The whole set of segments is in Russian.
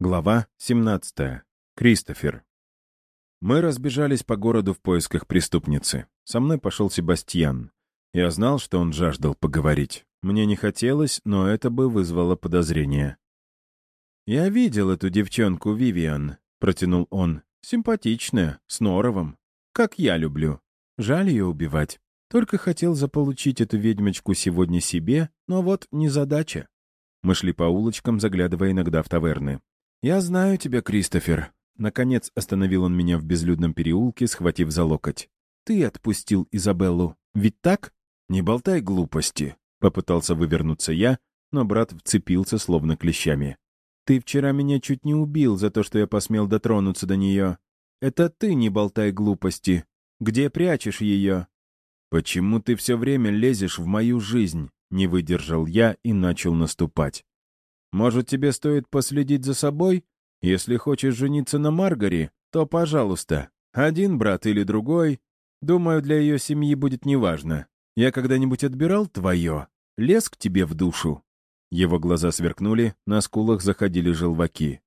Глава 17. Кристофер. Мы разбежались по городу в поисках преступницы. Со мной пошел Себастьян. Я знал, что он жаждал поговорить. Мне не хотелось, но это бы вызвало подозрение. «Я видел эту девчонку, Вивиан», — протянул он. «Симпатичная, с норовом. Как я люблю. Жаль ее убивать. Только хотел заполучить эту ведьмочку сегодня себе, но вот незадача». Мы шли по улочкам, заглядывая иногда в таверны. «Я знаю тебя, Кристофер». Наконец остановил он меня в безлюдном переулке, схватив за локоть. «Ты отпустил Изабеллу, ведь так?» «Не болтай глупости», — попытался вывернуться я, но брат вцепился словно клещами. «Ты вчера меня чуть не убил за то, что я посмел дотронуться до нее. Это ты не болтай глупости. Где прячешь ее?» «Почему ты все время лезешь в мою жизнь?» — не выдержал я и начал наступать. Может, тебе стоит последить за собой? Если хочешь жениться на Маргаре, то, пожалуйста, один брат или другой. Думаю, для ее семьи будет неважно. Я когда-нибудь отбирал твое? Лез к тебе в душу?» Его глаза сверкнули, на скулах заходили желваки.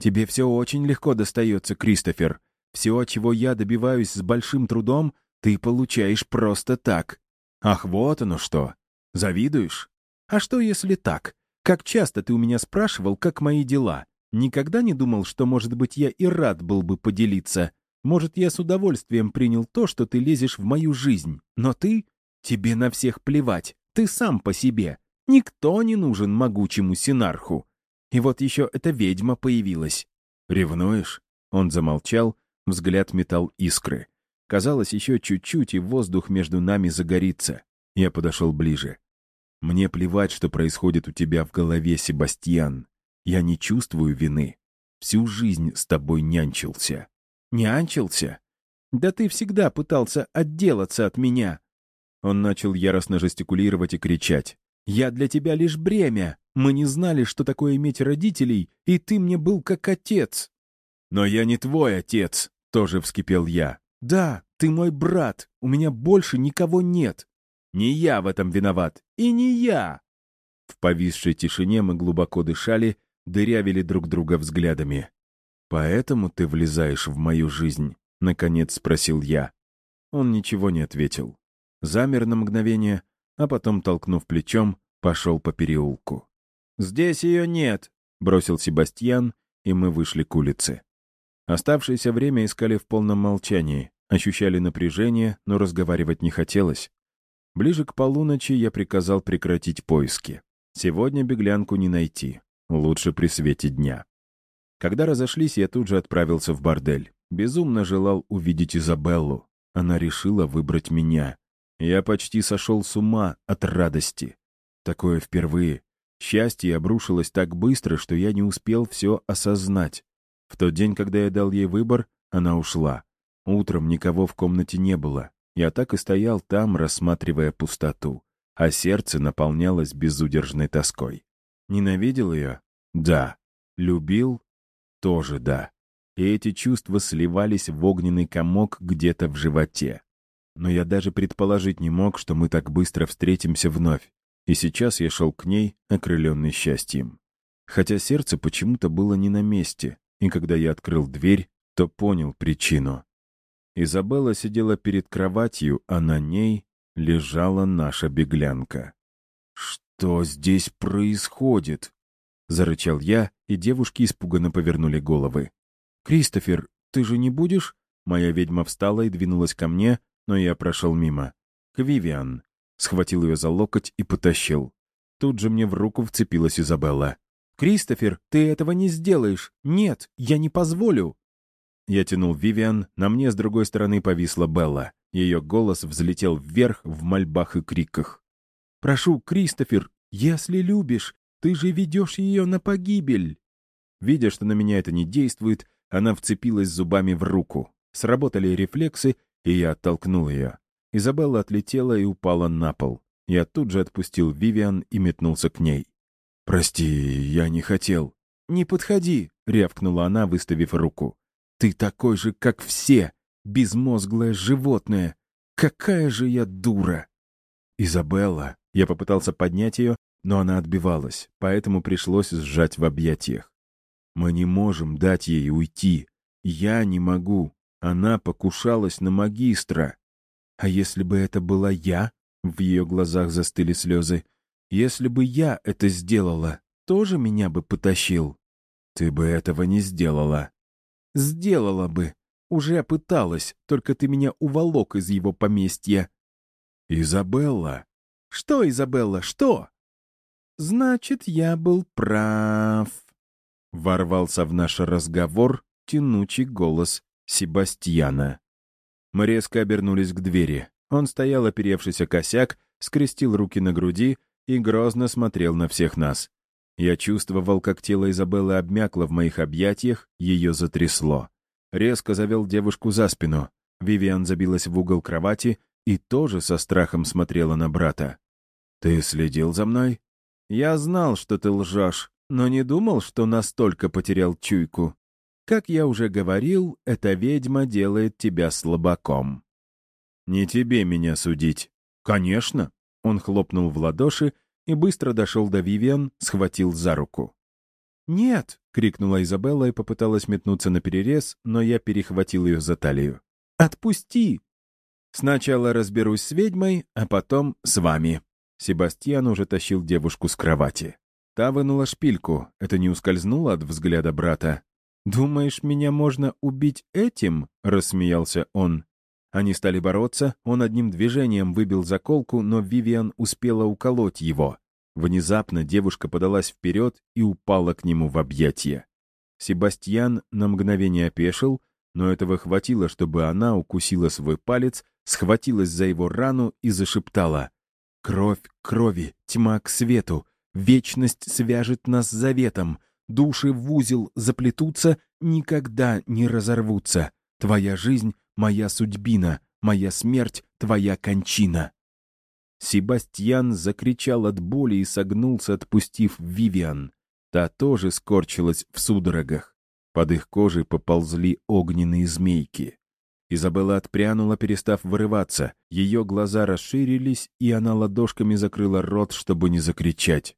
«Тебе все очень легко достается, Кристофер. Все, чего я добиваюсь с большим трудом, ты получаешь просто так. Ах, вот оно что. Завидуешь? А что, если так? Как часто ты у меня спрашивал, как мои дела? Никогда не думал, что, может быть, я и рад был бы поделиться. Может, я с удовольствием принял то, что ты лезешь в мою жизнь. Но ты... Тебе на всех плевать. Ты сам по себе. Никто не нужен могучему синарху. И вот еще эта ведьма появилась. «Ревнуешь?» Он замолчал, взгляд метал искры. Казалось, еще чуть-чуть, и воздух между нами загорится. Я подошел ближе. Мне плевать, что происходит у тебя в голове, Себастьян. Я не чувствую вины. Всю жизнь с тобой нянчился». «Нянчился? Да ты всегда пытался отделаться от меня!» Он начал яростно жестикулировать и кричать. «Я для тебя лишь бремя. Мы не знали, что такое иметь родителей, и ты мне был как отец». «Но я не твой отец», — тоже вскипел я. «Да, ты мой брат. У меня больше никого нет. Не я в этом виноват. И не я!» В повисшей тишине мы глубоко дышали, дырявили друг друга взглядами. «Поэтому ты влезаешь в мою жизнь?» — наконец спросил я. Он ничего не ответил. Замер на мгновение, а потом, толкнув плечом, пошел по переулку. «Здесь ее нет!» — бросил Себастьян, и мы вышли к улице. Оставшееся время искали в полном молчании, ощущали напряжение, но разговаривать не хотелось. Ближе к полуночи я приказал прекратить поиски. Сегодня беглянку не найти. Лучше при свете дня. Когда разошлись, я тут же отправился в бордель. Безумно желал увидеть Изабеллу. Она решила выбрать меня. Я почти сошел с ума от радости. Такое впервые. Счастье обрушилось так быстро, что я не успел все осознать. В тот день, когда я дал ей выбор, она ушла. Утром никого в комнате не было. Я так и стоял там, рассматривая пустоту, а сердце наполнялось безудержной тоской. Ненавидел ее? Да. Любил? Тоже да. И эти чувства сливались в огненный комок где-то в животе. Но я даже предположить не мог, что мы так быстро встретимся вновь. И сейчас я шел к ней, окрыленный счастьем. Хотя сердце почему-то было не на месте, и когда я открыл дверь, то понял причину. Изабелла сидела перед кроватью, а на ней лежала наша беглянка. «Что здесь происходит?» — зарычал я, и девушки испуганно повернули головы. «Кристофер, ты же не будешь?» Моя ведьма встала и двинулась ко мне, но я прошел мимо. «К Вивиан». Схватил ее за локоть и потащил. Тут же мне в руку вцепилась Изабелла. «Кристофер, ты этого не сделаешь! Нет, я не позволю!» Я тянул Вивиан, на мне с другой стороны повисла Белла. Ее голос взлетел вверх в мольбах и криках. «Прошу, Кристофер, если любишь, ты же ведешь ее на погибель!» Видя, что на меня это не действует, она вцепилась зубами в руку. Сработали рефлексы, и я оттолкнул ее. Изабелла отлетела и упала на пол. Я тут же отпустил Вивиан и метнулся к ней. «Прости, я не хотел». «Не подходи!» — рявкнула она, выставив руку. Ты такой же, как все, безмозглое животное. Какая же я дура!» «Изабелла!» Я попытался поднять ее, но она отбивалась, поэтому пришлось сжать в объятиях. Мы не можем дать ей уйти. Я не могу. Она покушалась на магистра. А если бы это была я? В ее глазах застыли слезы. Если бы я это сделала, тоже меня бы потащил. Ты бы этого не сделала. Сделала бы. Уже пыталась, только ты меня уволок из его поместья. Изабелла. Что, Изабелла, что? Значит, я был прав. Ворвался в наш разговор тянучий голос Себастьяна. Мы резко обернулись к двери. Он стоял, оперевшись о косяк, скрестил руки на груди и грозно смотрел на всех нас. Я чувствовал, как тело Изабеллы обмякло в моих объятиях, ее затрясло. Резко завел девушку за спину. Вивиан забилась в угол кровати и тоже со страхом смотрела на брата. «Ты следил за мной?» «Я знал, что ты лжешь, но не думал, что настолько потерял чуйку. Как я уже говорил, эта ведьма делает тебя слабаком». «Не тебе меня судить». «Конечно». Он хлопнул в ладоши и быстро дошел до Вивиан, схватил за руку. «Нет!» — крикнула Изабелла и попыталась метнуться на перерез, но я перехватил ее за талию. «Отпусти!» «Сначала разберусь с ведьмой, а потом с вами». Себастьян уже тащил девушку с кровати. Та вынула шпильку, это не ускользнуло от взгляда брата. «Думаешь, меня можно убить этим?» — рассмеялся он. Они стали бороться, он одним движением выбил заколку, но Вивиан успела уколоть его. Внезапно девушка подалась вперед и упала к нему в объятия. Себастьян на мгновение опешил, но этого хватило, чтобы она укусила свой палец, схватилась за его рану и зашептала. «Кровь к крови, тьма к свету, вечность свяжет нас заветом, души в узел заплетутся, никогда не разорвутся. Твоя жизнь — моя судьбина, моя смерть — твоя кончина». Себастьян закричал от боли и согнулся, отпустив Вивиан. Та тоже скорчилась в судорогах. Под их кожей поползли огненные змейки. Изабелла отпрянула, перестав вырываться. Ее глаза расширились, и она ладошками закрыла рот, чтобы не закричать.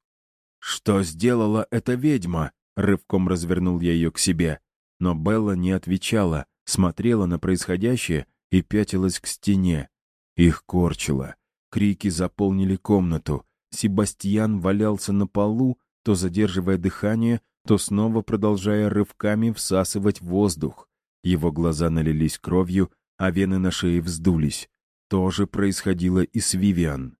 «Что сделала эта ведьма?» Рывком развернул я ее к себе. Но Белла не отвечала, смотрела на происходящее и пятилась к стене. Их корчило. Крики заполнили комнату. Себастьян валялся на полу, то задерживая дыхание, то снова продолжая рывками всасывать воздух. Его глаза налились кровью, а вены на шее вздулись. То же происходило и с Вивиан.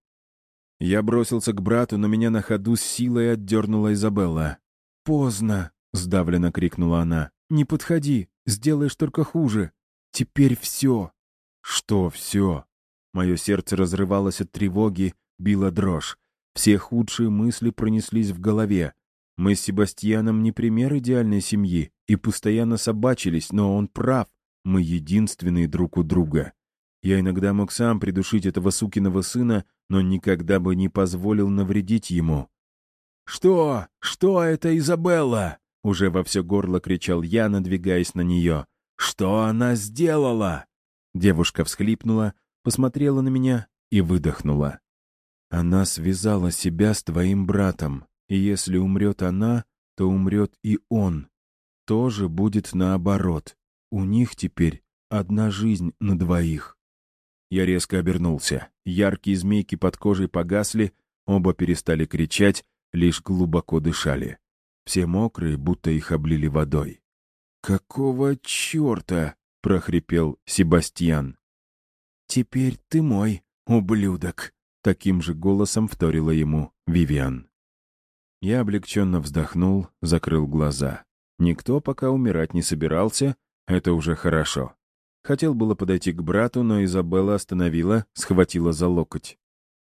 Я бросился к брату, но меня на ходу с силой отдернула Изабелла. «Поздно!» — сдавленно крикнула она. «Не подходи, сделаешь только хуже. Теперь все!» «Что все?» Мое сердце разрывалось от тревоги, била дрожь. Все худшие мысли пронеслись в голове. Мы с Себастьяном не пример идеальной семьи и постоянно собачились, но он прав. Мы единственные друг у друга. Я иногда мог сам придушить этого сукиного сына, но никогда бы не позволил навредить ему. «Что? Что это Изабелла?» Уже во все горло кричал я, надвигаясь на нее. «Что она сделала?» Девушка всхлипнула, посмотрела на меня и выдохнула. «Она связала себя с твоим братом, и если умрет она, то умрет и он. Тоже будет наоборот. У них теперь одна жизнь на двоих». Я резко обернулся. Яркие змейки под кожей погасли, оба перестали кричать, лишь глубоко дышали. Все мокрые, будто их облили водой. «Какого черта?» — прохрипел Себастьян. «Теперь ты мой, ублюдок!» — таким же голосом вторила ему Вивиан. Я облегченно вздохнул, закрыл глаза. Никто пока умирать не собирался, это уже хорошо. Хотел было подойти к брату, но Изабелла остановила, схватила за локоть.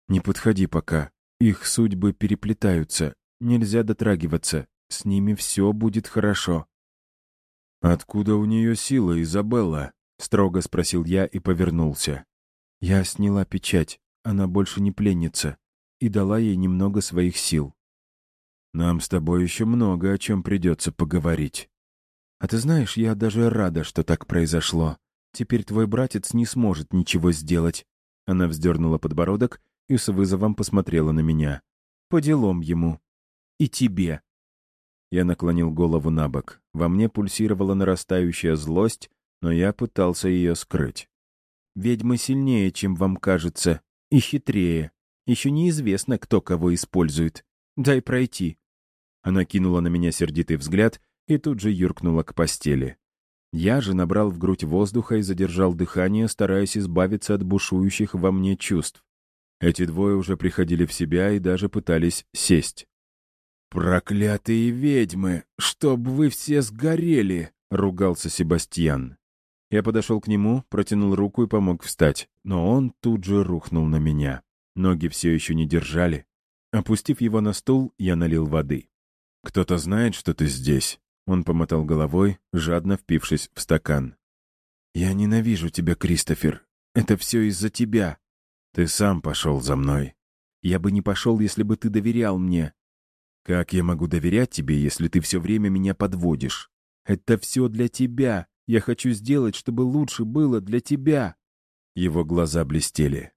«Не подходи пока. Их судьбы переплетаются. Нельзя дотрагиваться. С ними все будет хорошо». «Откуда у нее сила, Изабелла?» — строго спросил я и повернулся. Я сняла печать, она больше не пленница, и дала ей немного своих сил. Нам с тобой еще много о чем придется поговорить. А ты знаешь, я даже рада, что так произошло. Теперь твой братец не сможет ничего сделать. Она вздернула подбородок и с вызовом посмотрела на меня. По делам ему. И тебе. Я наклонил голову на бок. Во мне пульсировала нарастающая злость, но я пытался ее скрыть. «Ведьмы сильнее, чем вам кажется, и хитрее. Еще неизвестно, кто кого использует. Дай пройти». Она кинула на меня сердитый взгляд и тут же юркнула к постели. Я же набрал в грудь воздуха и задержал дыхание, стараясь избавиться от бушующих во мне чувств. Эти двое уже приходили в себя и даже пытались сесть. «Проклятые ведьмы! Чтоб вы все сгорели!» — ругался Себастьян. Я подошел к нему, протянул руку и помог встать, но он тут же рухнул на меня. Ноги все еще не держали. Опустив его на стул, я налил воды. «Кто-то знает, что ты здесь?» Он помотал головой, жадно впившись в стакан. «Я ненавижу тебя, Кристофер. Это все из-за тебя. Ты сам пошел за мной. Я бы не пошел, если бы ты доверял мне. Как я могу доверять тебе, если ты все время меня подводишь? Это все для тебя. Я хочу сделать, чтобы лучше было для тебя. Его глаза блестели.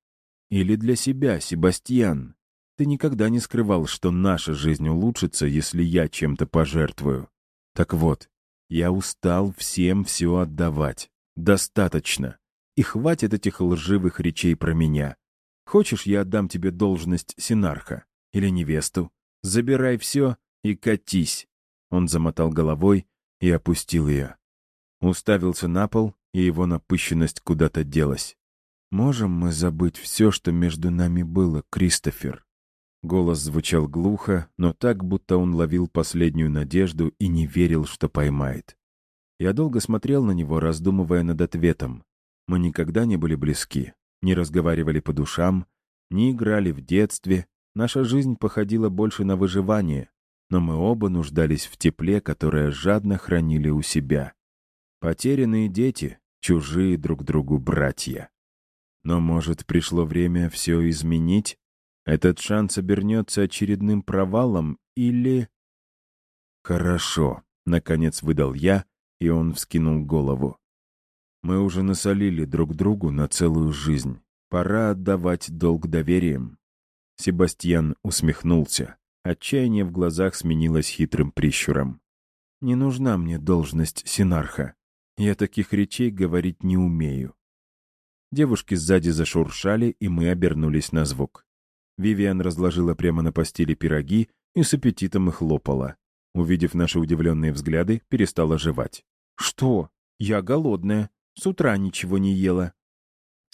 Или для себя, Себастьян. Ты никогда не скрывал, что наша жизнь улучшится, если я чем-то пожертвую. Так вот, я устал всем все отдавать. Достаточно. И хватит этих лживых речей про меня. Хочешь, я отдам тебе должность синарха? Или невесту? Забирай все и катись. Он замотал головой и опустил ее. Уставился на пол, и его напыщенность куда-то делась. «Можем мы забыть все, что между нами было, Кристофер?» Голос звучал глухо, но так, будто он ловил последнюю надежду и не верил, что поймает. Я долго смотрел на него, раздумывая над ответом. Мы никогда не были близки, не разговаривали по душам, не играли в детстве, Наша жизнь походила больше на выживание, но мы оба нуждались в тепле, которое жадно хранили у себя. Потерянные дети, чужие друг другу братья. Но, может, пришло время все изменить? Этот шанс обернется очередным провалом или... Хорошо, наконец выдал я, и он вскинул голову. Мы уже насолили друг другу на целую жизнь. Пора отдавать долг доверием. Себастьян усмехнулся. Отчаяние в глазах сменилось хитрым прищуром. «Не нужна мне должность синарха. Я таких речей говорить не умею». Девушки сзади зашуршали, и мы обернулись на звук. Вивиан разложила прямо на постели пироги и с аппетитом их лопала. Увидев наши удивленные взгляды, перестала жевать. «Что? Я голодная. С утра ничего не ела».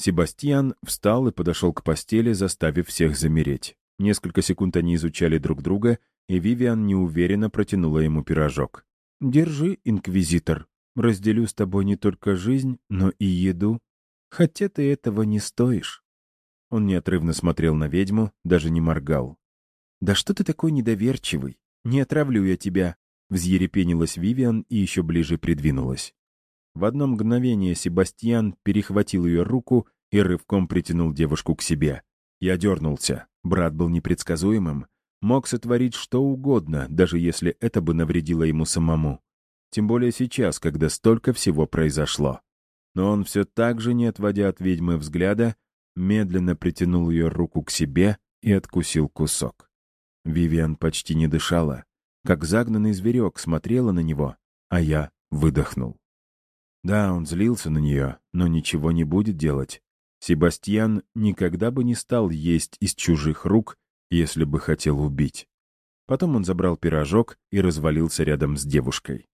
Себастьян встал и подошел к постели, заставив всех замереть. Несколько секунд они изучали друг друга, и Вивиан неуверенно протянула ему пирожок. «Держи, инквизитор. Разделю с тобой не только жизнь, но и еду. Хотя ты этого не стоишь». Он неотрывно смотрел на ведьму, даже не моргал. «Да что ты такой недоверчивый? Не отравлю я тебя!» Взъерепенилась Вивиан и еще ближе придвинулась. В одно мгновение Себастьян перехватил ее руку и рывком притянул девушку к себе. Я дернулся. Брат был непредсказуемым. Мог сотворить что угодно, даже если это бы навредило ему самому. Тем более сейчас, когда столько всего произошло. Но он все так же, не отводя от ведьмы взгляда, медленно притянул ее руку к себе и откусил кусок. Вивиан почти не дышала. Как загнанный зверек смотрела на него, а я выдохнул. Да, он злился на нее, но ничего не будет делать. Себастьян никогда бы не стал есть из чужих рук, если бы хотел убить. Потом он забрал пирожок и развалился рядом с девушкой.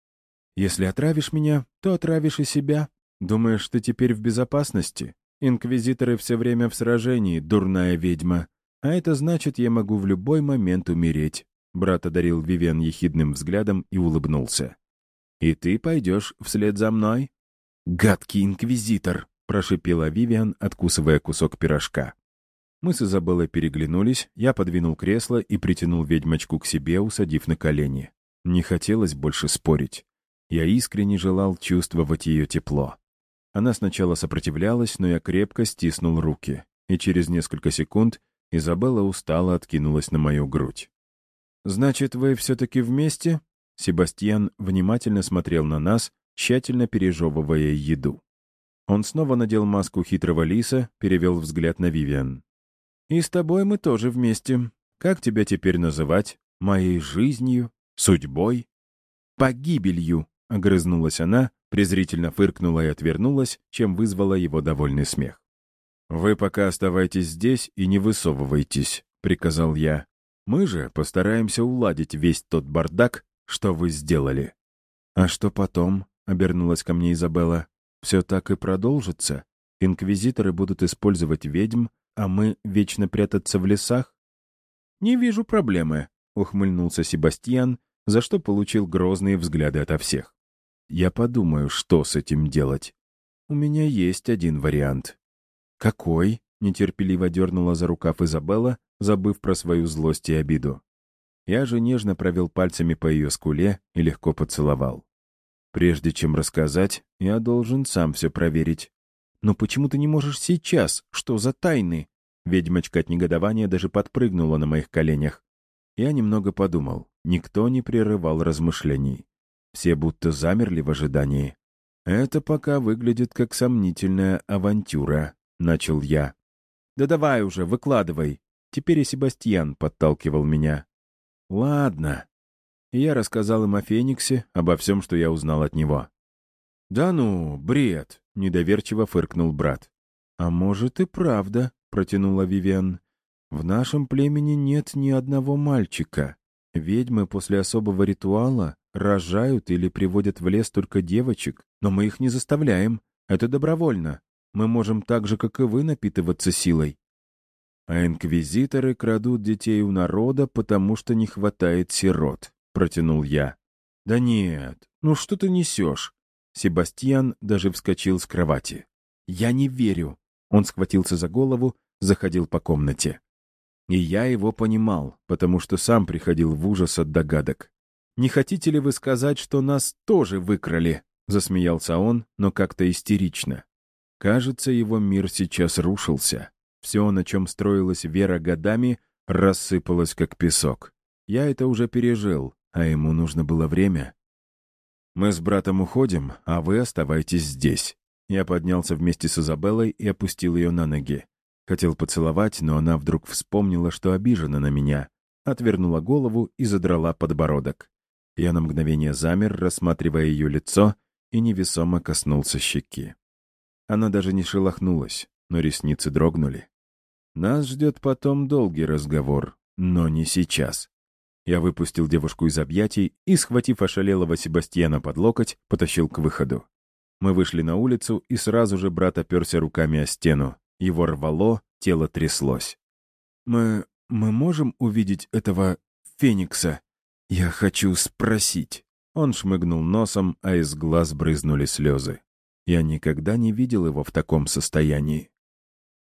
«Если отравишь меня, то отравишь и себя. Думаешь, ты теперь в безопасности? Инквизиторы все время в сражении, дурная ведьма. А это значит, я могу в любой момент умереть». Брат одарил Вивен ехидным взглядом и улыбнулся. «И ты пойдешь вслед за мной?» «Гадкий инквизитор!» — прошипела Вивиан, откусывая кусок пирожка. Мы с Изабеллой переглянулись, я подвинул кресло и притянул ведьмочку к себе, усадив на колени. Не хотелось больше спорить. Я искренне желал чувствовать ее тепло. Она сначала сопротивлялась, но я крепко стиснул руки, и через несколько секунд Изабелла устало откинулась на мою грудь. «Значит, вы все-таки вместе?» Себастьян внимательно смотрел на нас, тщательно пережевывая еду. Он снова надел маску хитрого лиса, перевел взгляд на Вивиан. «И с тобой мы тоже вместе. Как тебя теперь называть? Моей жизнью? Судьбой? погибелью», — огрызнулась она, презрительно фыркнула и отвернулась, чем вызвала его довольный смех. «Вы пока оставайтесь здесь и не высовывайтесь», — приказал я. «Мы же постараемся уладить весь тот бардак, что вы сделали». «А что потом?» — обернулась ко мне Изабелла. «Все так и продолжится? Инквизиторы будут использовать ведьм, а мы вечно прятаться в лесах?» «Не вижу проблемы», — ухмыльнулся Себастьян, за что получил грозные взгляды ото всех. «Я подумаю, что с этим делать. У меня есть один вариант». «Какой?» — нетерпеливо дернула за рукав Изабелла, забыв про свою злость и обиду. Я же нежно провел пальцами по ее скуле и легко поцеловал. Прежде чем рассказать, я должен сам все проверить. «Но почему ты не можешь сейчас? Что за тайны?» Ведьмочка от негодования даже подпрыгнула на моих коленях. Я немного подумал. Никто не прерывал размышлений. Все будто замерли в ожидании. Это пока выглядит как сомнительная авантюра. — начал я. «Да давай уже, выкладывай!» Теперь и Себастьян подталкивал меня. «Ладно». И я рассказал им о Фениксе, обо всем, что я узнал от него. «Да ну, бред!» — недоверчиво фыркнул брат. «А может и правда», — протянула Вивен. «В нашем племени нет ни одного мальчика. Ведьмы после особого ритуала рожают или приводят в лес только девочек, но мы их не заставляем. Это добровольно. Мы можем так же, как и вы, напитываться силой. А инквизиторы крадут детей у народа, потому что не хватает сирот, протянул я. Да нет, ну что ты несешь? Себастьян даже вскочил с кровати. Я не верю. Он схватился за голову, заходил по комнате. И я его понимал, потому что сам приходил в ужас от догадок. «Не хотите ли вы сказать, что нас тоже выкрали?» Засмеялся он, но как-то истерично. Кажется, его мир сейчас рушился. Все, на чем строилась вера годами, рассыпалось как песок. Я это уже пережил, а ему нужно было время. «Мы с братом уходим, а вы оставайтесь здесь». Я поднялся вместе с Изабеллой и опустил ее на ноги. Хотел поцеловать, но она вдруг вспомнила, что обижена на меня, отвернула голову и задрала подбородок. Я на мгновение замер, рассматривая ее лицо, и невесомо коснулся щеки. Она даже не шелохнулась, но ресницы дрогнули. Нас ждет потом долгий разговор, но не сейчас. Я выпустил девушку из объятий и, схватив ошалелого Себастьяна под локоть, потащил к выходу. Мы вышли на улицу, и сразу же брат оперся руками о стену. Его рвало, тело тряслось. «Мы... мы можем увидеть этого Феникса? Я хочу спросить». Он шмыгнул носом, а из глаз брызнули слезы. Я никогда не видел его в таком состоянии.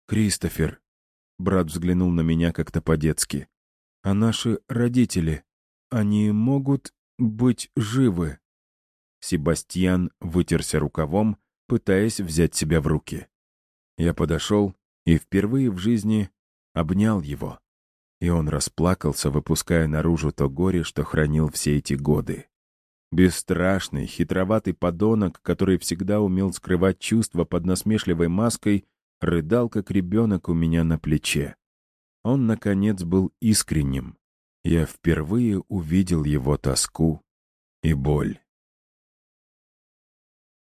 «Кристофер», — брат взглянул на меня как-то по-детски, — «а наши родители, они могут быть живы?» Себастьян вытерся рукавом, пытаясь взять себя в руки. Я подошел и впервые в жизни обнял его. И он расплакался, выпуская наружу то горе, что хранил все эти годы. Бесстрашный, хитроватый подонок, который всегда умел скрывать чувства под насмешливой маской, рыдал, как ребенок у меня на плече. Он, наконец, был искренним. Я впервые увидел его тоску и боль.